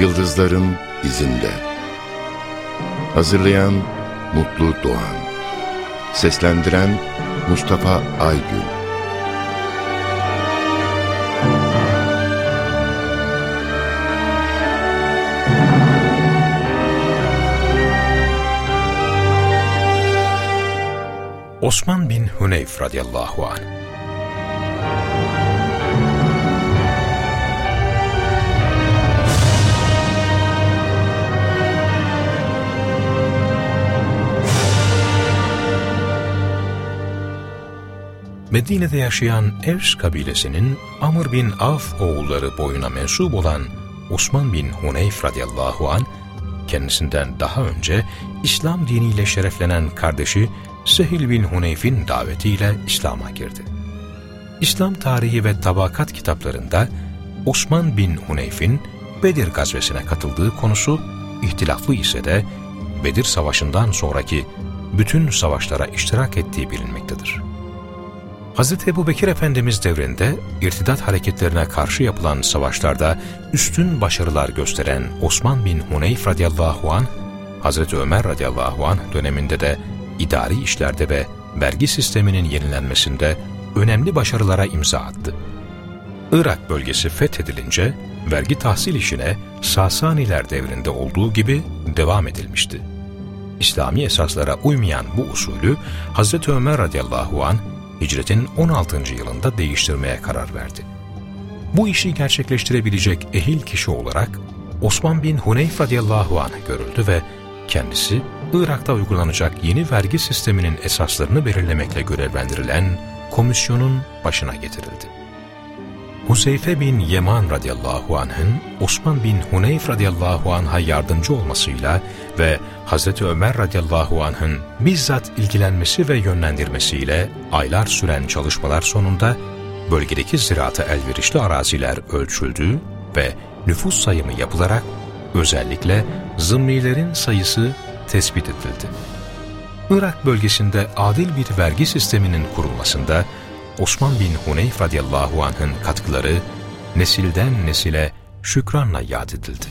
Yıldızların izinde. Hazırlayan Mutlu Doğan. Seslendiren Mustafa Aygün. Osman bin Huneyf radıyallahu anh Medine'de yaşayan Evs kabilesinin Amr bin Af oğulları boyuna mensup olan Osman bin Huneyf radıyallahu an kendisinden daha önce İslam diniyle şereflenen kardeşi Sehil bin Huneyf'in davetiyle İslam'a girdi. İslam tarihi ve tabakat kitaplarında Osman bin Huneyf'in Bedir gazvesine katıldığı konusu ihtilaflı ise de Bedir Savaşı'ndan sonraki bütün savaşlara iştirak ettiği bilinmektedir. Hz. Ebu Bekir Efendimiz devrinde irtidat hareketlerine karşı yapılan savaşlarda üstün başarılar gösteren Osman bin Huneyf radıyallahu an, Hz. Ömer radıyallahu an döneminde de idari işlerde ve vergi sisteminin yenilenmesinde önemli başarılara imza attı. Irak bölgesi fethedilince vergi tahsil işine Sasaniler devrinde olduğu gibi devam edilmişti. İslami esaslara uymayan bu usulü Hz. Ömer radıyallahu an hicretin 16. yılında değiştirmeye karar verdi. Bu işi gerçekleştirebilecek ehil kişi olarak Osman bin Huneyf radıyallahu anh görüldü ve kendisi Irak'ta uygulanacak yeni vergi sisteminin esaslarını belirlemekle görevlendirilen komisyonun başına getirildi. Huseyfe bin Yeman radıyallahu anh'ın Osman bin Huneyf radıyallahu anh'a yardımcı olmasıyla ve Hz. Ömer radıyallahu anh'ın bizzat ilgilenmesi ve yönlendirmesiyle aylar süren çalışmalar sonunda bölgedeki ziraata elverişli araziler ölçüldü ve nüfus sayımı yapılarak özellikle zımmilerin sayısı tespit edildi. Irak bölgesinde adil bir vergi sisteminin kurulmasında Osman bin Huneyf radıyallahu anh'ın katkıları nesilden nesile şükranla yad edildi.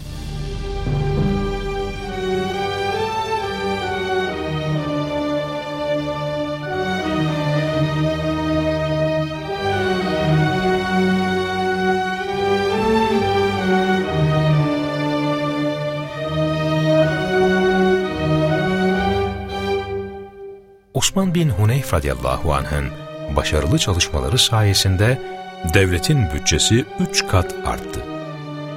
Osman bin Huneyf radıyallahu anh'ın başarılı çalışmaları sayesinde devletin bütçesi üç kat arttı.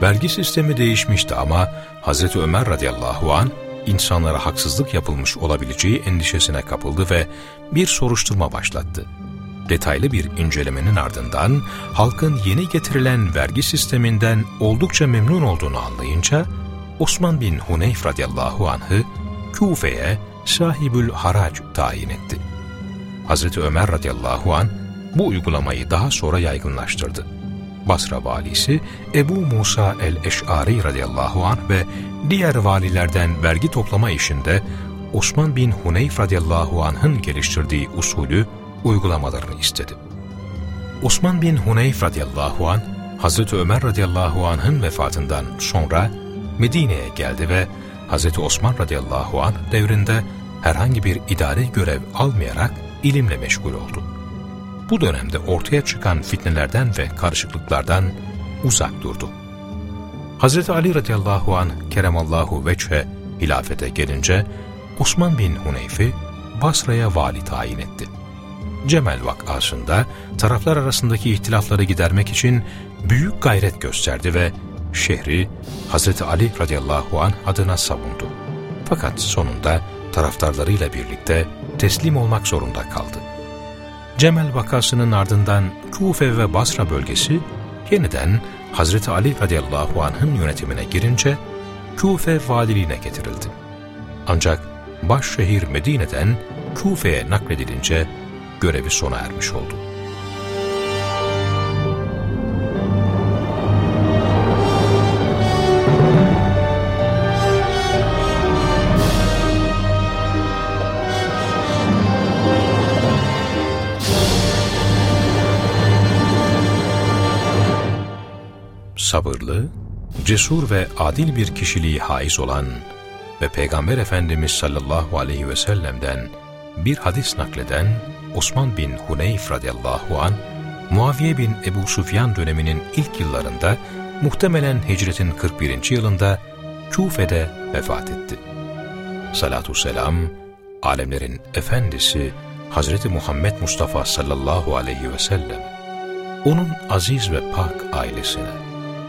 Vergi sistemi değişmişti ama Hz. Ömer radıyallahu an insanlara haksızlık yapılmış olabileceği endişesine kapıldı ve bir soruşturma başlattı. Detaylı bir incelemenin ardından halkın yeni getirilen vergi sisteminden oldukça memnun olduğunu anlayınca Osman bin Huneyf radıyallahu anh'ı Kufe'ye sahibül harac tayin etti. Hazreti Ömer radıyallahu an bu uygulamayı daha sonra yaygınlaştırdı. Basra valisi Ebu Musa el-Eş'ari radıyallahu anh ve diğer valilerden vergi toplama işinde Osman bin Huneyf radıyallahu anh'ın geliştirdiği usulü uygulamalarını istedi. Osman bin Huneyf radıyallahu anh, Hazreti Ömer radıyallahu anh'ın vefatından sonra Medine'ye geldi ve Hazreti Osman radıyallahu anh devrinde herhangi bir idari görev almayarak ilimle meşgul oldu. Bu dönemde ortaya çıkan fitnelerden ve karışıklıklardan uzak durdu. Hz. Ali radıyallahu an keremallahu veçhe hilafete gelince Osman bin Huneyf'i Basra'ya vali tayin etti. Cemel vakasında taraflar arasındaki ihtilafları gidermek için büyük gayret gösterdi ve şehri Hz. Ali radıyallahu an adına savundu. Fakat sonunda taraftarlarıyla birlikte teslim olmak zorunda kaldı. Cemel vakasının ardından Kufe ve Basra bölgesi yeniden Hazreti Ali radıyallahu anh'ın yönetimine girince Kufe valiliğine getirildi. Ancak başşehir Medine'den Kufe'ye nakledilince görevi sona ermiş oldu. Sabırlı, cesur ve adil bir kişiliği haiz olan ve Peygamber Efendimiz sallallahu aleyhi ve sellem'den bir hadis nakleden Osman bin Huneyf radıyallahu an Muaviye bin Ebu Sufyan döneminin ilk yıllarında muhtemelen hicretin 41. yılında Kufe'de vefat etti. Salatu selam, alemlerin efendisi Hazreti Muhammed Mustafa sallallahu aleyhi ve sellem, onun aziz ve pak ailesine